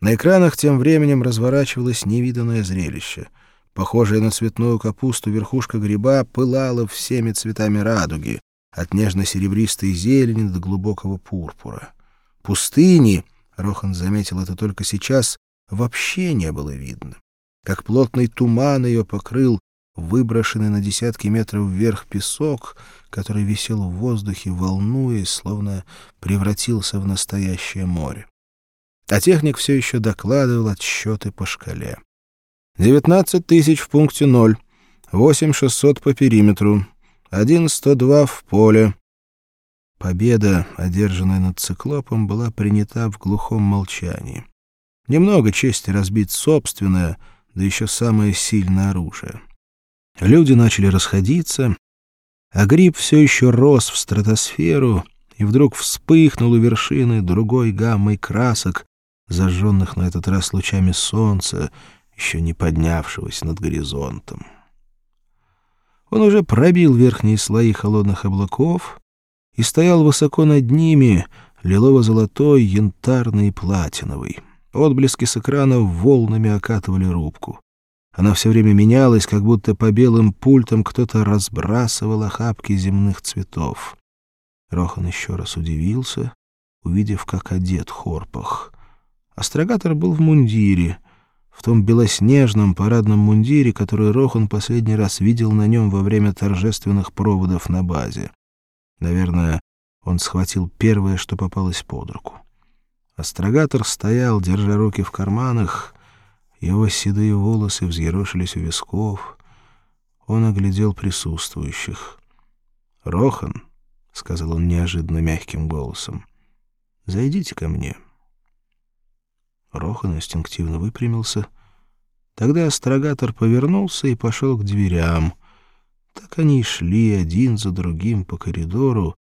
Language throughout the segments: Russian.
На экранах тем временем разворачивалось невиданное зрелище. Похожая на цветную капусту верхушка гриба пылала всеми цветами радуги, от нежно-серебристой зелени до глубокого пурпура. Пустыни, Рохан заметил это только сейчас, вообще не было видно. Как плотный туман ее покрыл выброшенный на десятки метров вверх песок, который висел в воздухе, волнуясь, словно превратился в настоящее море. А техник все еще докладывал отсчеты по шкале. «Девятнадцать тысяч в пункте ноль, восемь шестьсот по периметру, один сто два в поле». Победа, одержанная над циклопом, была принята в глухом молчании. Немного чести разбить собственное, да еще самое сильное оружие. Люди начали расходиться, а гриб все еще рос в стратосферу и вдруг вспыхнул у вершины другой гаммой красок, зажженных на этот раз лучами солнца, еще не поднявшегося над горизонтом. Он уже пробил верхние слои холодных облаков и стоял высоко над ними, лилово-золотой, янтарный и платиновый. Отблески с экранов волнами окатывали рубку. Она все время менялась, как будто по белым пультам кто-то разбрасывал охапки земных цветов. Рохан еще раз удивился, увидев, как одет Хорпах. Астрогатор был в мундире, в том белоснежном парадном мундире, который Рохан последний раз видел на нем во время торжественных проводов на базе. Наверное, он схватил первое, что попалось под руку. Астрогатор стоял, держа руки в карманах, его седые волосы взъерошились у висков. Он оглядел присутствующих. «Рохан», — сказал он неожиданно мягким голосом, — «зайдите ко мне». Рохан инстинктивно выпрямился. Тогда астрогатор повернулся и пошел к дверям. Так они и шли один за другим по коридору,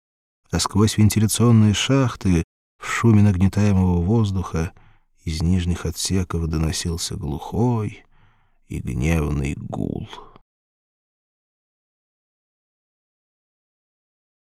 а сквозь вентиляционные шахты, в шуме нагнетаемого воздуха, из нижних отсеков доносился глухой и гневный гул.